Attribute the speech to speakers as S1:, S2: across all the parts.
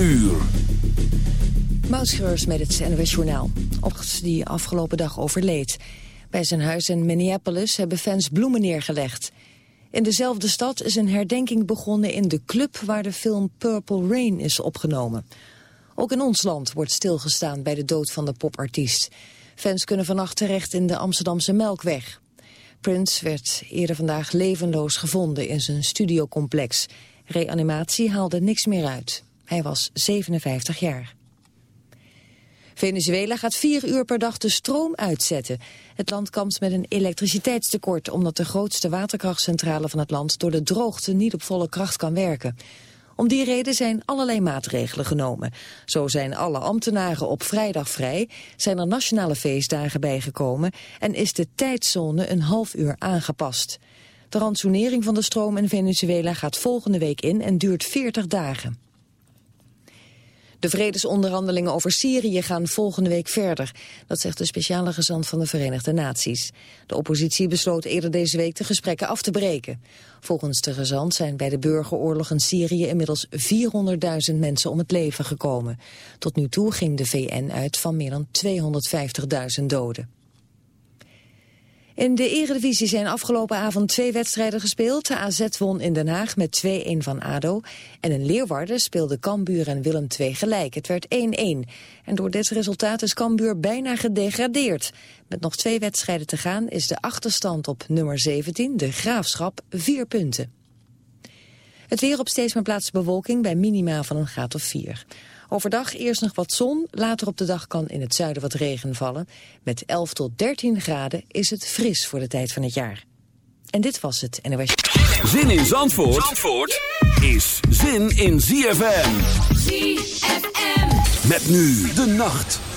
S1: uur.
S2: Met het NWS Journaal. Ocht die afgelopen dag overleed. Bij zijn huis in Minneapolis hebben fans bloemen neergelegd. In dezelfde stad is een herdenking begonnen in de club waar de film Purple Rain is opgenomen. Ook in ons land wordt stilgestaan bij de dood van de popartiest. Fans kunnen vannacht terecht in de Amsterdamse Melkweg. Prince werd eerder vandaag levenloos gevonden in zijn studiocomplex. Reanimatie haalde niks meer uit. Hij was 57 jaar. Venezuela gaat vier uur per dag de stroom uitzetten. Het land kampt met een elektriciteitstekort... omdat de grootste waterkrachtcentrale van het land... door de droogte niet op volle kracht kan werken. Om die reden zijn allerlei maatregelen genomen. Zo zijn alle ambtenaren op vrijdag vrij, zijn er nationale feestdagen bijgekomen... en is de tijdzone een half uur aangepast. De ransonering van de stroom in Venezuela gaat volgende week in en duurt 40 dagen. De vredesonderhandelingen over Syrië gaan volgende week verder. Dat zegt de speciale gezant van de Verenigde Naties. De oppositie besloot eerder deze week de gesprekken af te breken. Volgens de gezant zijn bij de burgeroorlog in Syrië inmiddels 400.000 mensen om het leven gekomen. Tot nu toe ging de VN uit van meer dan 250.000 doden. In de Eredivisie zijn afgelopen avond twee wedstrijden gespeeld. AZ won in Den Haag met 2-1 van ADO. En in Leeuwarden speelden Cambuur en Willem II gelijk. Het werd 1-1. En door dit resultaat is Cambuur bijna gedegradeerd. Met nog twee wedstrijden te gaan is de achterstand op nummer 17, de Graafschap, vier punten. Het weer op steeds meer plaatsen bewolking bij minima van een graad of 4. Overdag eerst nog wat zon, later op de dag kan in het zuiden wat regen vallen. Met 11 tot 13 graden is het fris voor de tijd van het jaar. En dit was het NOS.
S1: Zin in Zandvoort, Zandvoort is zin in ZFM.
S3: ZFM.
S1: Met nu de nacht.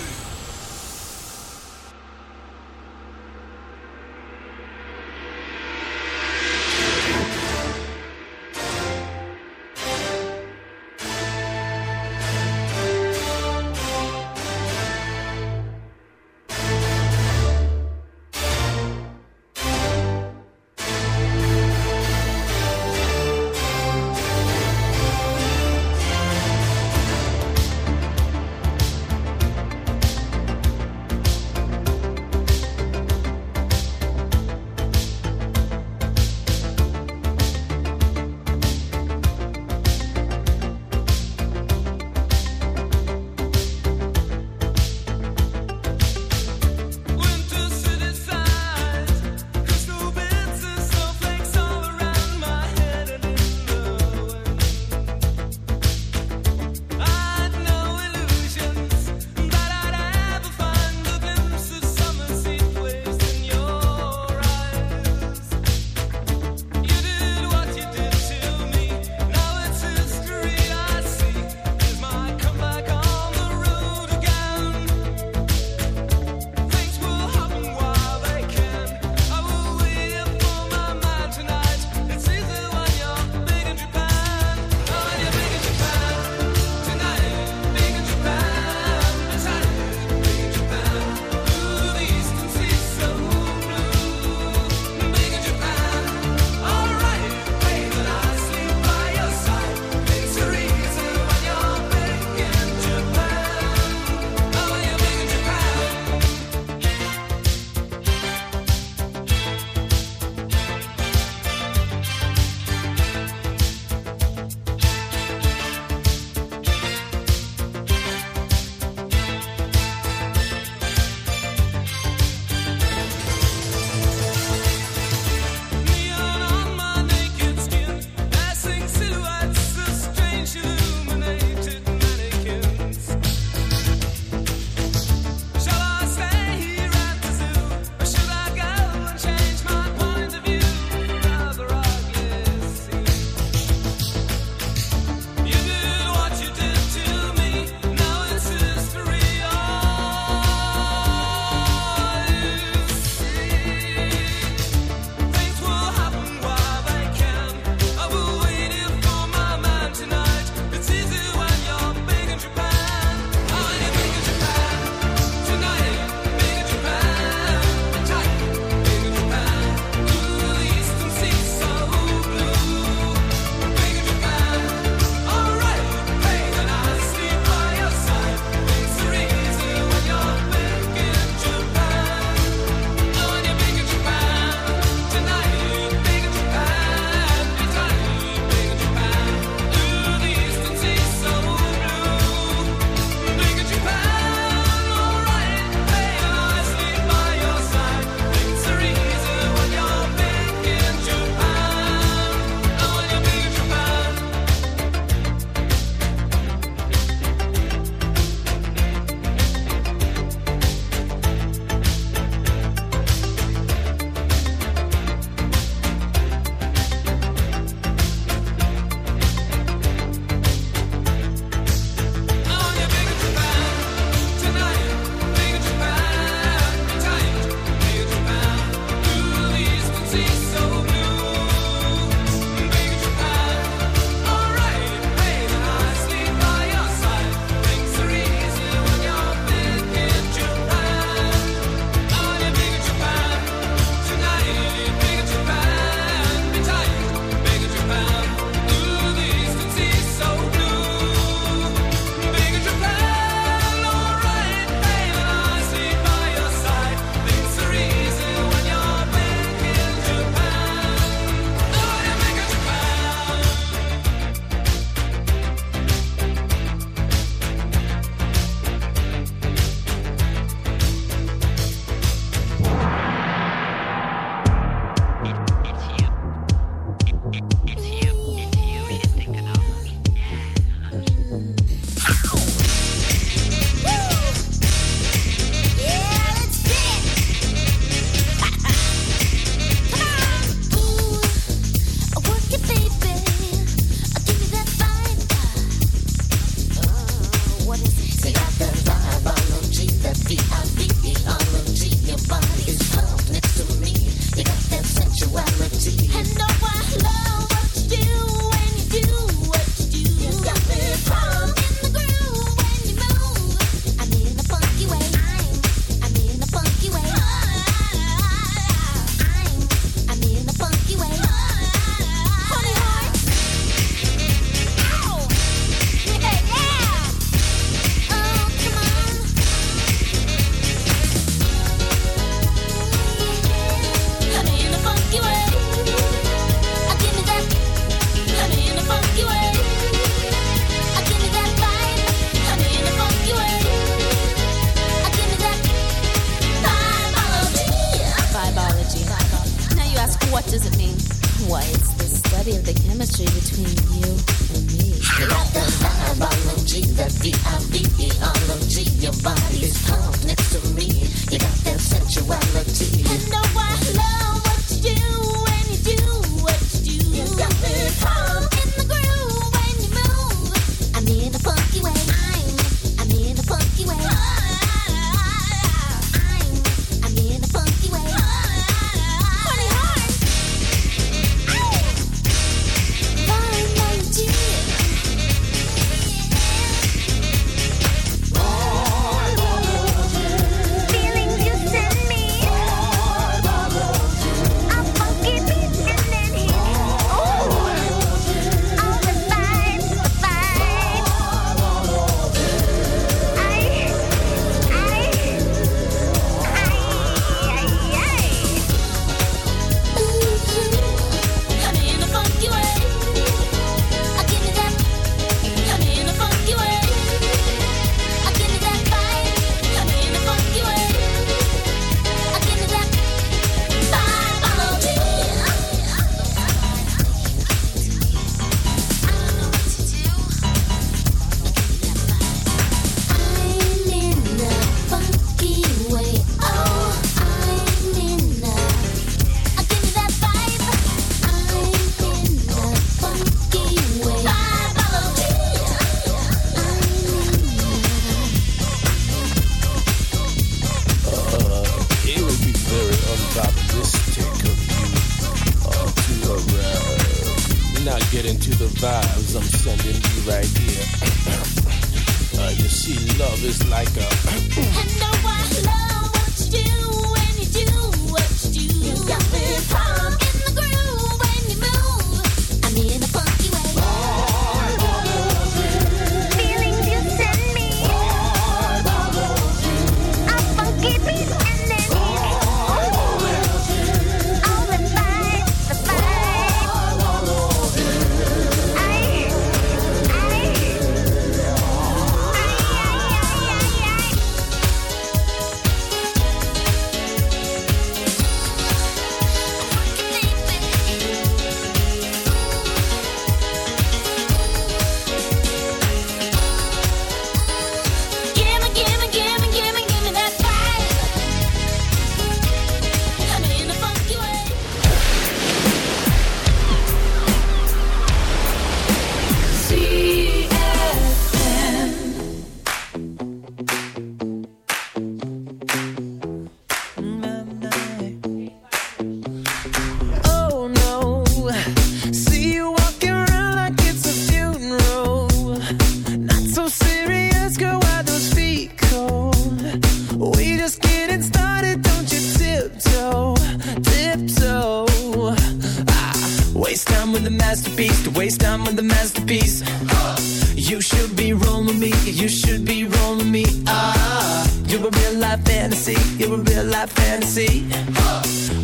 S1: with me,
S4: you should be rolling with me. Ah, you're a real life fantasy, you're a real life fantasy.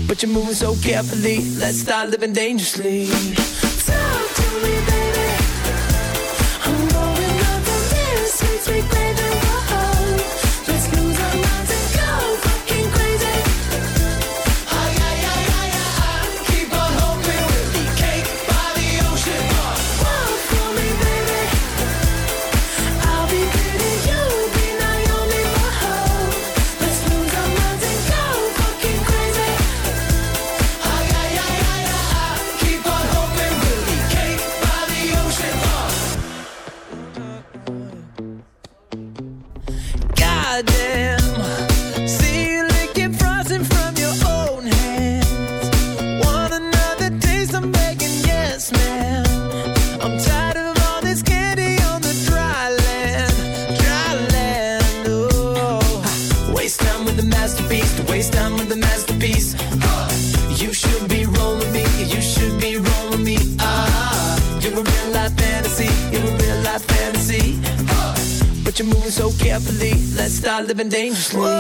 S4: But you're moving so carefully, let's start living dangerously. Talk to me, baby. I'm going up the mirror, sweet, sweet baby. living dangerously.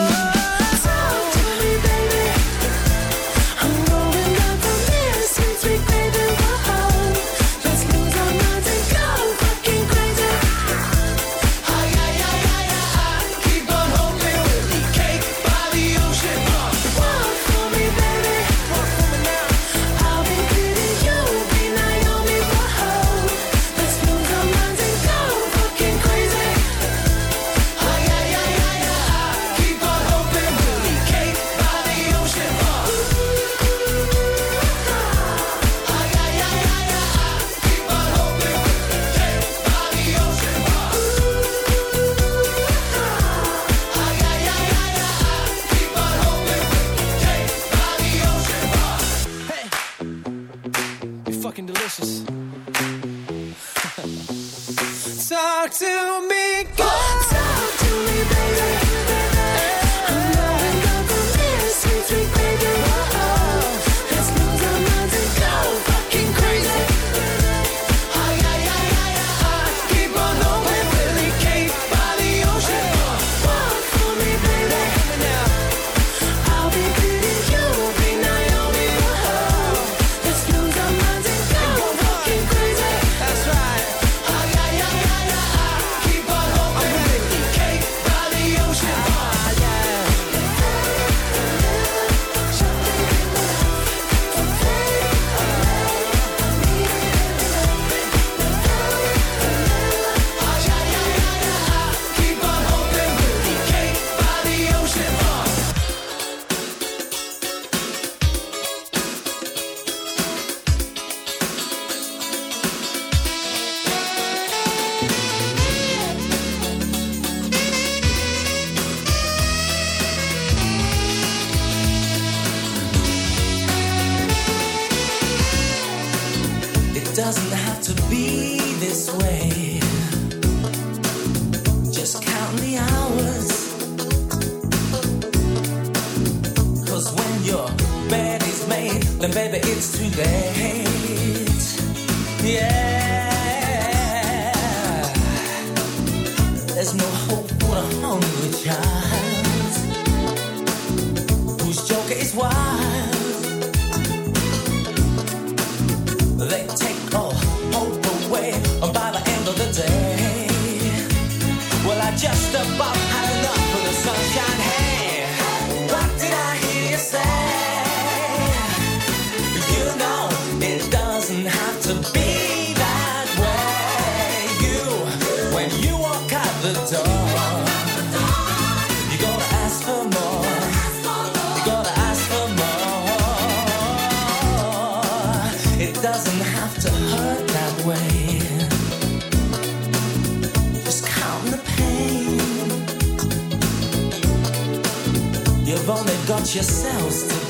S4: There's no hope for a hungry child whose joker is wild.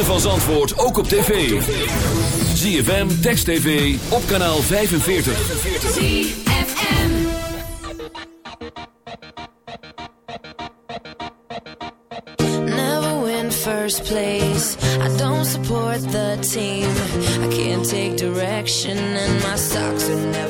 S1: ritme van Zandvoort ook op tv. ZFM, Text TV, op kanaal 45.
S5: ZFM
S6: Never win first place. I don't support the team. I can't take direction and my socks are never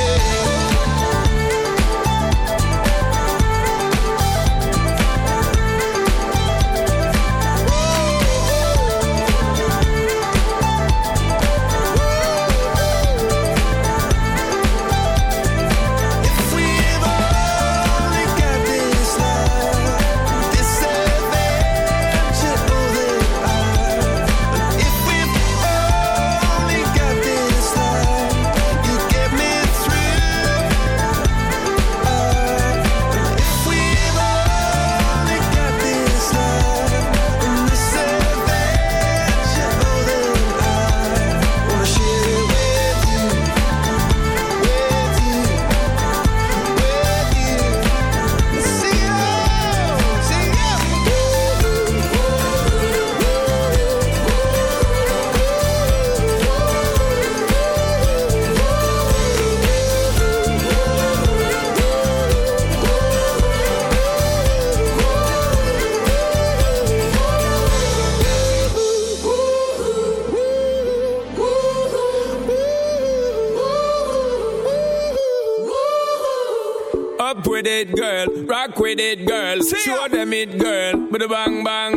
S7: with
S8: it, girl. Show them it, girl. With a bang bang.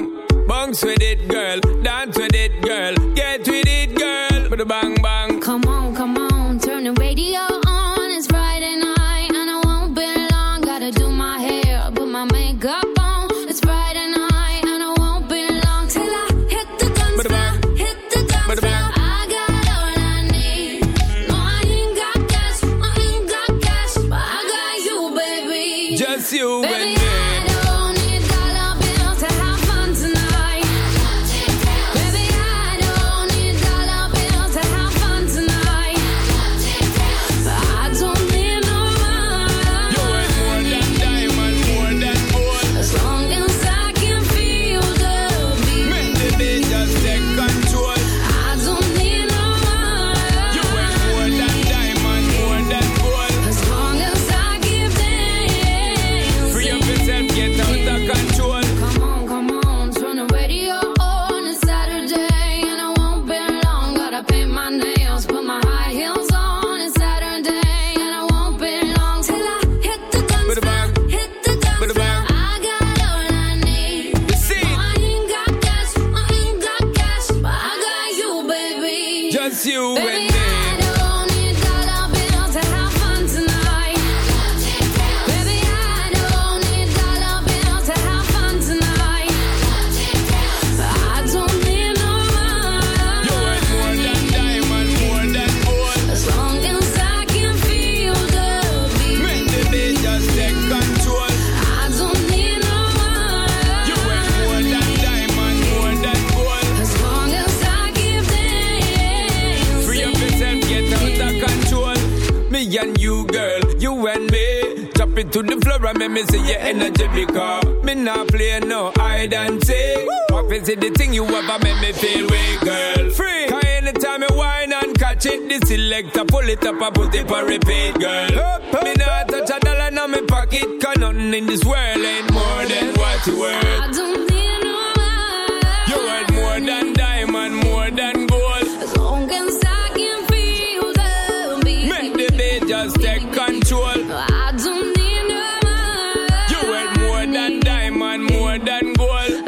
S8: Bounce with it, girl. Dance with it, girl. Get with it, girl. With a bang bang.
S9: Come on, come on. Turn the radio on. It's Friday night and I won't be long. Gotta do my hair, put my makeup on. It's Friday night and I won't be long till I hit the dance floor. Hit the dance floor. I got all I need. No, I ain't got cash. I ain't got cash, but I got you, baby.
S8: Just you.
S9: Baby.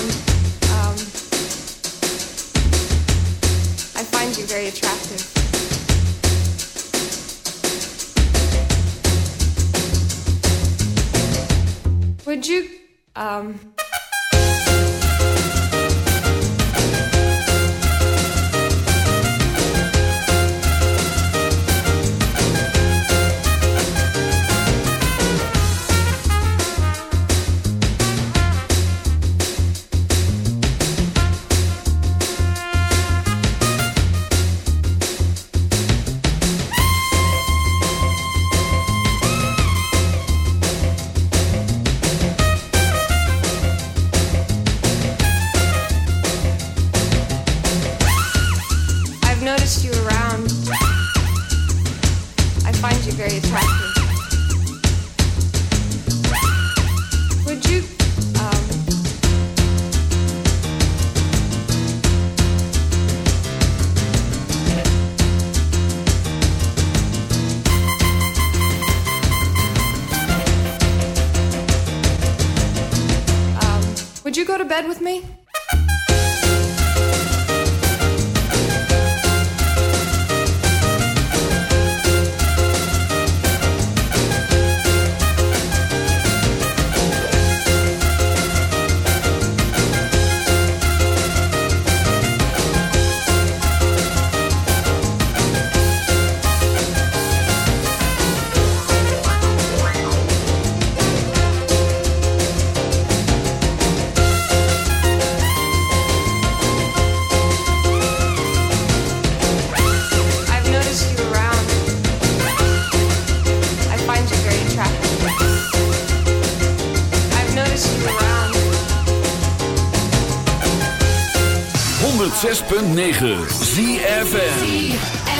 S10: Um, um, I find you very attractive. Would you, um,
S11: 106.9 ZFM.